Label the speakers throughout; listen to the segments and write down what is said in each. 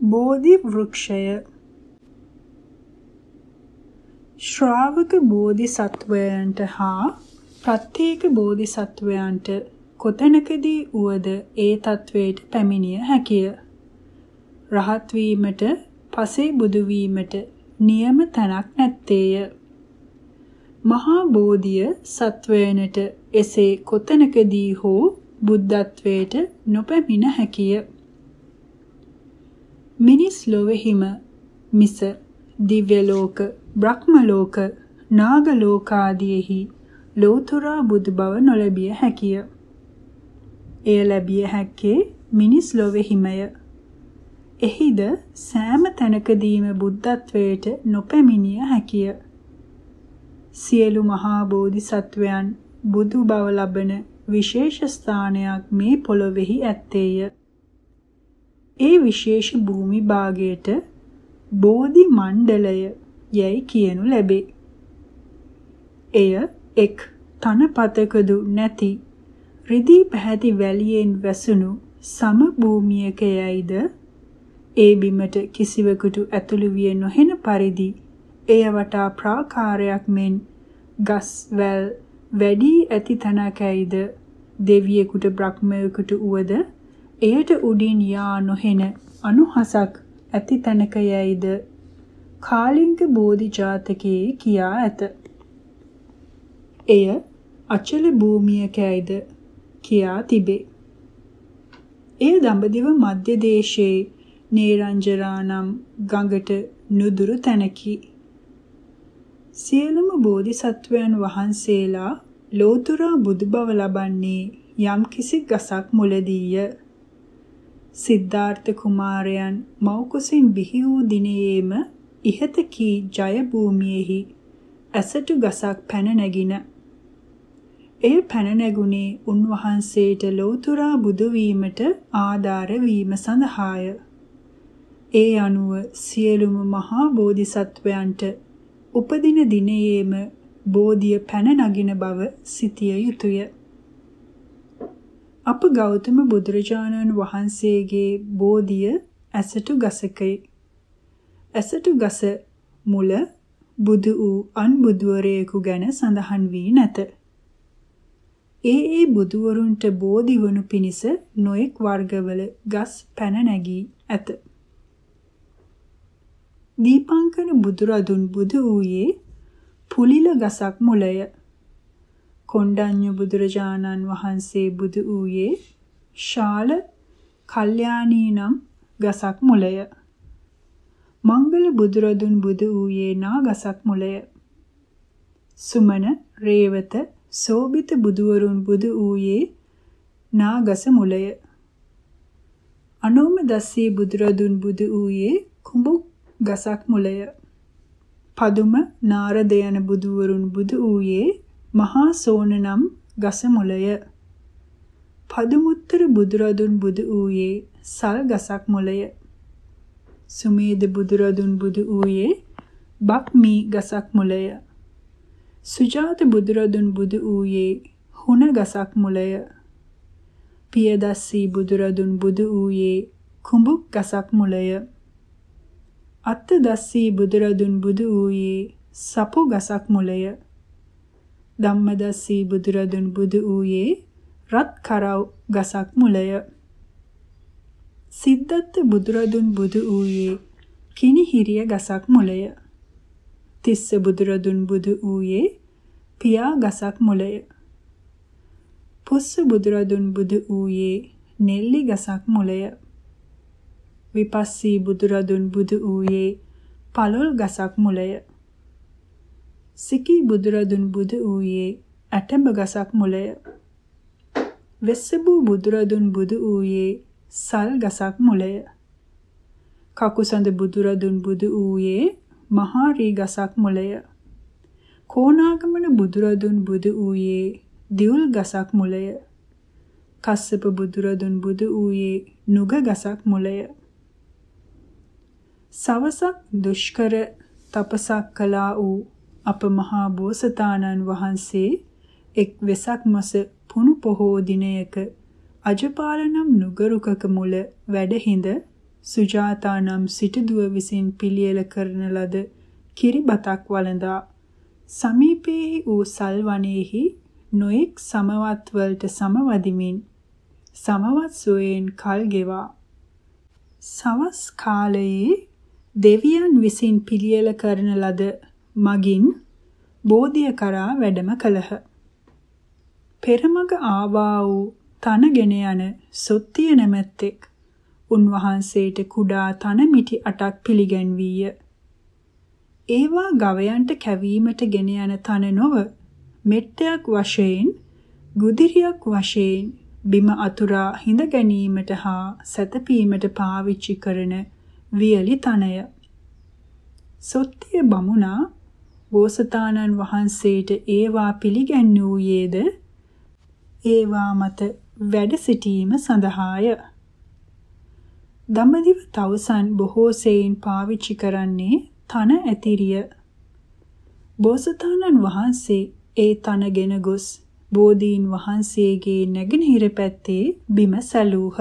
Speaker 1: බෝධි වෘක්ෂය ශ්‍රාවක බෝධිසත්වයන්ට හා ප්‍රත්‍යේක බෝධිසත්වයන්ට කොතැනකදී උවද ඒ තත්වයට පැමිණිය හැකිය. රහත් වීමට, පසේ බුදු වීමට නියම තැනක් නැත්තේය. මහා බෝධිය සත්වයනට එසේ කොතැනකදී හෝ බුද්ධත්වයට නොපැමිණ හැකිය. මිනිස් ලොවෙහිම මිස දිව්‍ය ලෝක, බ්‍රහ්ම ලෝක, නාග ලෝක ආදීෙහි ලෝතුරා බුදු බව නොලැබිය හැකිය. එය ලැබිය හැක්කේ මිනිස් ලොවෙහිමය. එහිද සෑම තැනකදීම බුද්ධත්වයට නොපැමිණිය හැකිය. සියලු මහා බෝධිසත්වයන් බුදු බව ලබන විශේෂ ස්ථානයක් මේ පොළොවේහි ඇත්තේය. ඒ විශේෂ භූමි භාගයට බෝධි මණ්ඩලය යැයි කියනු ලැබේ. එය එක් තනපතකදු නැති රිදී පැහැති වැලියෙන් වැසුණු සම භූමියක යයිද ඒ බිමට කිසිවෙකුට ඇතුළු විය නොහෙන පරිදි එය වටා ප්‍රාකාරයක් මෙන් ගස් වැල් වැඩි ඇති තනකයිද දෙවියෙකුට බ්‍රහ්මයෙකුට උවද එයට උඩින් යා නොහෙන අනුහසක් ඇති තැනකයයිද කාලිංග බෝධි ජාතකයේ කියා ඇත. එය අචල භූමියකයිද කියා තිබේ. එය දඹදිව මධ්‍ය දේශයේ නේරංජරානම් ගඟට නුදුරු තැනකි. සියලුම බෝධිසත්වයන් වහන්සේලා ලෝතුරා බුදුබව ලබන්නේ යම්කිසි ගසක් මුලදීය. සිද්ධාර්ථ කුමාරයන් මෞකුසින් බිහි වූ දිනයේම ඉහත කී ජය භූමියේහි ඇසටු ගසක් පැන නැගින. එය පැන නැගුණේ උන්වහන්සේට ලෞතුරා බුදු වීමට ආධාර වීම සඳහාය. ඒ අනුව සියලුම මහා බෝධිසත්වයන්ට උපදින දිනයේම බෝධිය පැන නගින බව සිතිය යුතුය. අප ගෞතම බුදුරජාණන් වහන්සේගේ බෝධිය ඇසටු ගසකයි. ඇසටු ගස මුල බුදු වූ අන් බුදුවරයෙකු ගැන සඳහන් වී නැත. ඒ ඒ බුදුවරුන්ට බෝධි වනු පිණිස නොඑක් වර්ගවල ගස් පැන නැගී ඇත. දීපංකර බුදුරදුන් බුදු වූයේ පුලිල ගසක් මුලය. කොණ්ඩඤ්ඤ බුදුරජාණන් වහන්සේ බුදු වූයේ ශාල කල්යාණී නම් ගසක් මුලය. මංගල බුදුරදුන් බුදු වූයේ නා ගසක් මුලය. සුමන රේවත සෝබිත බුදුවරුන් බුදු වූයේ නා ගස මුලය. අනෝම දස්සී බුදුරදුන් බුදු වූයේ කුඹුක් ගසක් මුලය. පදුම නාරද යන බුදුවරුන් බුදු වූයේ මහා සෝන නම් ගස මුලය. පදුමුත්තර බුදුරදුන් බුදු වූයේ සල් ගසක් මුලය. සුමේද බුදුරදුන් බුදු වූයේ බක්මී ගසක් මුලය. සුජාත බුදුරදුන් බුදු වූයේ හුණ ගසක් මුලය. පියදස්සී බුදුරදුන් බුදු වූයේ කුඹුක් ගසක් මුලය. අත්තදස්සී බුදුරදුන් බුදු වූයේ සපු ගසක් මුලය. ධම්මදස්සී බුදුරදුන් බුදු වූයේ රත් කරව් ගසක් මුලය. සිද්ධාර්ථ බුදුරදුන් බුදු වූයේ කිනිහිරිය ගසක් මුලය. තිස්ස බුදුරදුන් බුදු වූයේ පියා ගසක් මුලය. පුස්ස බුදුරදුන් බුදු වූයේ නෙල්ලි ගසක් මුලය. විපස්සී බුදුරදුන් බුදු වූයේ පළොල් ගසක් මුලය. සිකී බුදුරදුන් බුදු වූයේ ඇටඹ ගසක් මුලය. වෙස්සබු බුදුරදුන් බුදු වූයේ සල් ගසක් මුලය. කකුසඳ බුදුරදුන් බුදු වූයේ මහා රී ගසක් මුලය. කෝණාගමන බුදුරදුන් බුදු වූයේ දිවුල් ගසක් මුලය. කස්සප බුදුරදුන් බුදු වූයේ නුග ගසක් මුලය. සවසක් දුෂ්කර තපසක් කළා වූ අප මහා බෝසතාණන් වහන්සේ එක් වෙසක් මාස පුණු පොහෝ දිනයක අජපාල නම් නුගරුකක මුල වැඩ හිඳ සුජාතා නම් සිටුදුව විසින් පිළියෙල කරන ලද කිරිබතක් වළඳා සමීපයේ වූ සල්වනේහි නොඑක් සමවත් වලට සමවදිමින් සමවත් සුවයෙන් කල් ගෙවා. සවස් කාලයේ දෙවියන් විසින් පිළියෙල කරන ලද මගින් බෝධිය කරා වැඩම කළහ. පෙරමග ආවා වූ තනගෙන යන සොත්තිය නැමැත්තෙක් උන්වහන්සේට කුඩා තන මිටි අටක් පිළිගැන්වීය. ඒවා ගවයන්ට කැවීමට ගෙන යන තන නොව මෙට්ටයක් වශයෙන් ගුදිරියක් වශයෙන් බිම අතුරා හිඳ ගැනීමට හා සැතපීමට පාවිච්චි කරන වියලි තනය. සොත්තිය බමුණා බෝසතාණන් වහන්සේට ඒවා පිළිගැන්වූයේද ඒවා මත වැඩ සිටීම සඳහාය. දඹදිව තවුසන් බොහෝ සෙයින් පාවිච්චි කරන්නේ තන ඇතිරිය. බෝසතාණන් වහන්සේ ඒ තනගෙන ගොස් බෝධීන් වහන්සේගේ නැගෙනහිර පැත්තේ බිම සැලූහ.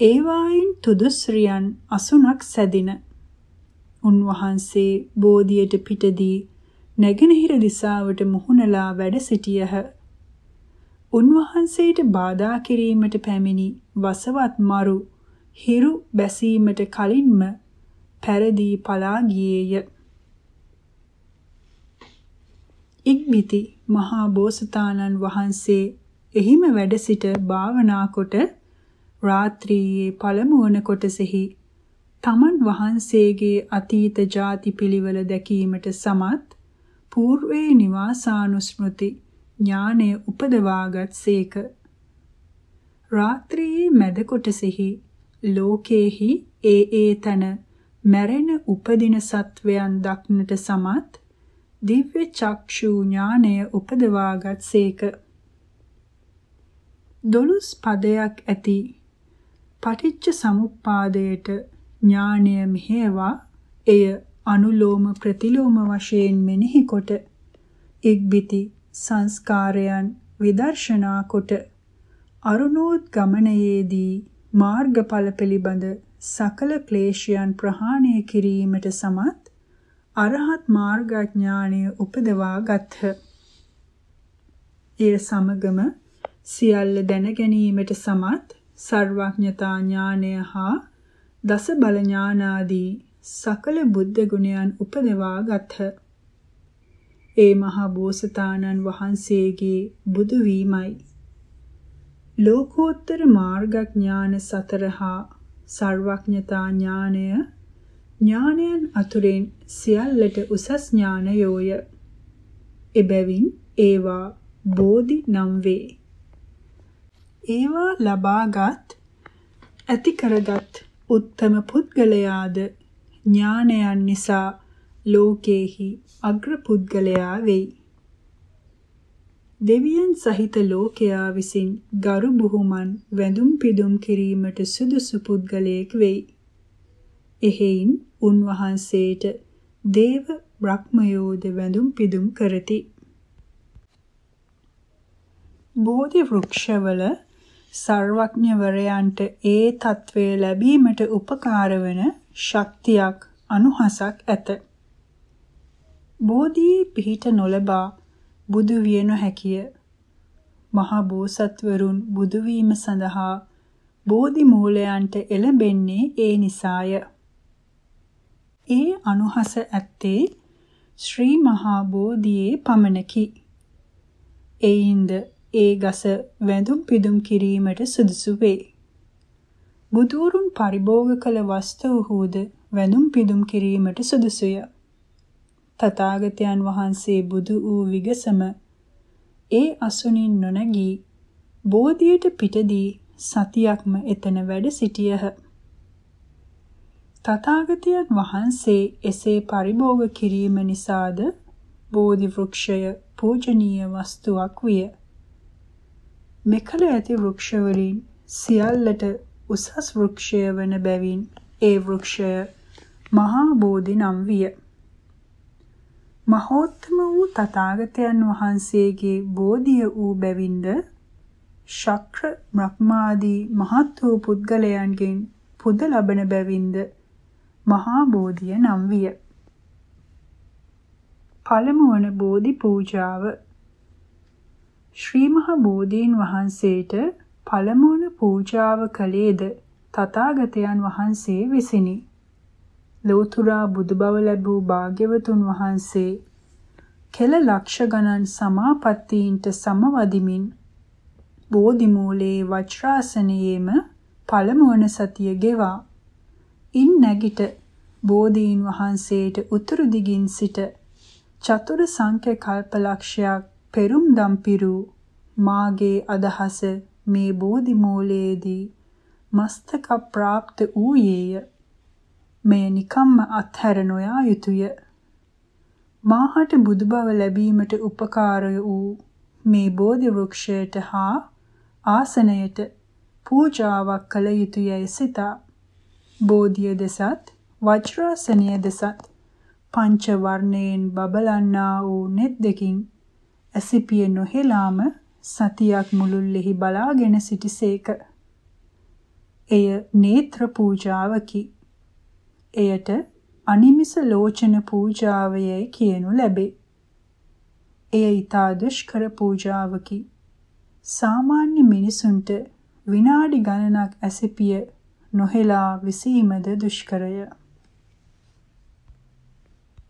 Speaker 1: ඒවායින් තුදුස්රියන් අසුනක් සැදින. උන්වහන්සේ බෝධියට පිටදී නැගෙනහිර දිසාවට මුහුණලා වැඩ සිටියහ. උන්වහන්සේට බාධා කිරීමට පැමිණි වසවත් මරු හිරු බැසීමට කලින්ම පැරදී පලා ගියේය. ඉක්බිති මහා බෝසතාණන් වහන්සේ එහිම වැඩ සිට භාවනා කොට රාත්‍රියේ පළමු වන කොටසෙහි තමන් වහන්සේගේ අතීත ಜಾති පිළිවෙල දැකීමට සමත් పూర్වේ නිවාසානුස්මෘති ඥානය උපදවාගත් සේක. රාත්‍රියේ මැද කොටසෙහි ලෝකේහි ඒ ඒ තන මැරෙන උපදින සත්වයන් දක්නට සමත් දිව්‍ය චක්ෂු ඥානය උපදවාගත් සේක. දොළොස් පදයක් ඇති පටිච්ච සමුප්පාදයට ඥානය මෙහෙවා එය අනුලෝම ප්‍රතිලෝම වශයෙන් මෙනෙහි කොට ඉක්බිති සංස්කාරයන් විදර්ශනා කොට අරුණෝත් ගමනයේදී මාර්ගඵල පිළිබඳ සකල ක්ලේශයන් ප්‍රහාණය කිරීමට සමත් අරහත් මාර්ගඥානය උපදවා ගත්හ. ඒ සමගම සියල්ල දැන ගැනීමට සමත් සර්වඥතා ඥානය හා දස බල ඥානාදී සකල බුද්ධ ගුණයන් උපදවා ගත්හ. ඒ මහා බෝසතාණන් වහන්සේගේ බුදු වීමයි. ලෝකෝත්තර මාර්ගඥාන සතර හා සර්වඥතා ඥානය ඥානයන් අතුරෙන් සියල්ලට උසස් ඥානයෝය. එබැවින් ඒවා බෝධි නම් වේ. ඒවා ලබාගත් ඇති කරගත් උත්තම පුද්ගලයාද ඥානයන් නිසා ලෝකේහි අග්‍ර පුද්ගලයා වෙයි. දෙවියන් සහිත ලෝකයා විසින් ගරු බුහුමන් වැඳුම් පිදුම් කිරීමට සුදුසු පුද්ගලයෙක් වෙයි. එහෙයින් උන්වහන්සේට දේව බ්‍රහ්මයෝද වැඳුම් පිදුම් කරති. බෝධි වෘක්ෂවල සර්වඥවරයන්ට ඒ తත්වය ලැබීමට උපකාර වන ශක්තියක් අනුහසක් ඇත. බෝධියේ පිහිට නොලබා බුදු විය නොහැකිය. මහා බෝසත්වරුන් බුදු වීම සඳහා බෝධි මූලයන්ට එළඹෙන්නේ ඒ නිසාය. ඒ අනුහස ඇත්තේ ශ්‍රී මහා බෝධියේ පමණකි. එයින්ද ඒ ගස වැඳුම් පිදුම් කිරීමට සුදුසු වේ. බුදුරුන් පරිභෝග කළ වස්තුවහුද වැඳුම් පිදුම් කිරීමට සුදුසුය. තථාගතයන් වහන්සේ බුදු වූ විගසම ඒ අසුනින් නොනැගී බෝධියට පිටදී සතියක්ම එතන වැඩ සිටියහ. තථාගතයන් වහන්සේ එසේ පරිභෝග කිරීම නිසාද බෝධි වෘක්ෂය පූජනීය වස්තුවක් විය. මෙකල ඇති වෘක්ෂ වලින් සියල්ලට උසස් වෘක්ෂය වන බැවින් ඒ වෘක්ෂය මහා බෝධි නම් විය. මහෝත්තම වූ තථාගතයන් වහන්සේගේ බෝධිය වූ බැවින්ද ශක්‍ර බ්‍රහ්මාදී මහත් වූ පුද්ගලයන්ගෙන් පුද ලබන බැවින්ද මහා බෝධිය නම් විය. පළමු වන බෝධි පූජාව ශ්‍රී මහ බෝධීන් වහන්සේට පළමු වන පූජාව කළේද තථාගතයන් වහන්සේ විසිනි. ලෝතුරා බුදු බව ලැබූ භාග්‍යවතුන් වහන්සේ කෙල ලක්ෂ ගණන් සමාපත්තීන්ට සමවදිමින් බෝධි මූලයේ වජ්‍රාසනයේම පළමුවන සතිය ගෙවා ඉන් නැගිට බෝධීන් වහන්සේට උතුරු දිගින් සිට චතුර සංඛ්‍ය කල්පලක්ෂයක් පෙරුම් දම්පිරු. මාගේ අදහස මේ බෝධි මූලයේදී මස්තක ප්‍රාප්ත වූයේය. මෙය නිකම්ම අත්හැර නොයා යුතුය. මාහට බුදු බව ලැබීමට උපකාරය වූ මේ බෝධි වෘක්ෂයට හා ආසනයට පූජාවක් කළ යුතුයයි සිතා බෝධිය දෙසත් වජ්‍රාසනය දෙසත් පංච වර්ණයෙන් බබලන්නා වූ net දෙකින් ඇසිපිය නොහෙලාම සතියක් මුළුල්ලෙහි බලාගෙන සිටිසේක. එය නේත්‍ර පූජාවකි. එයට අනිමිස ලෝචන පූජාවයයි කියනු ලැබේ. එය ඊතා දුෂ්කර පූජාවකි. සාමාන්‍ය මිනිසුන්ට විනාඩි ගණනක් ඇසිපිය නොහෙලා විසීමද දුෂ්කරය.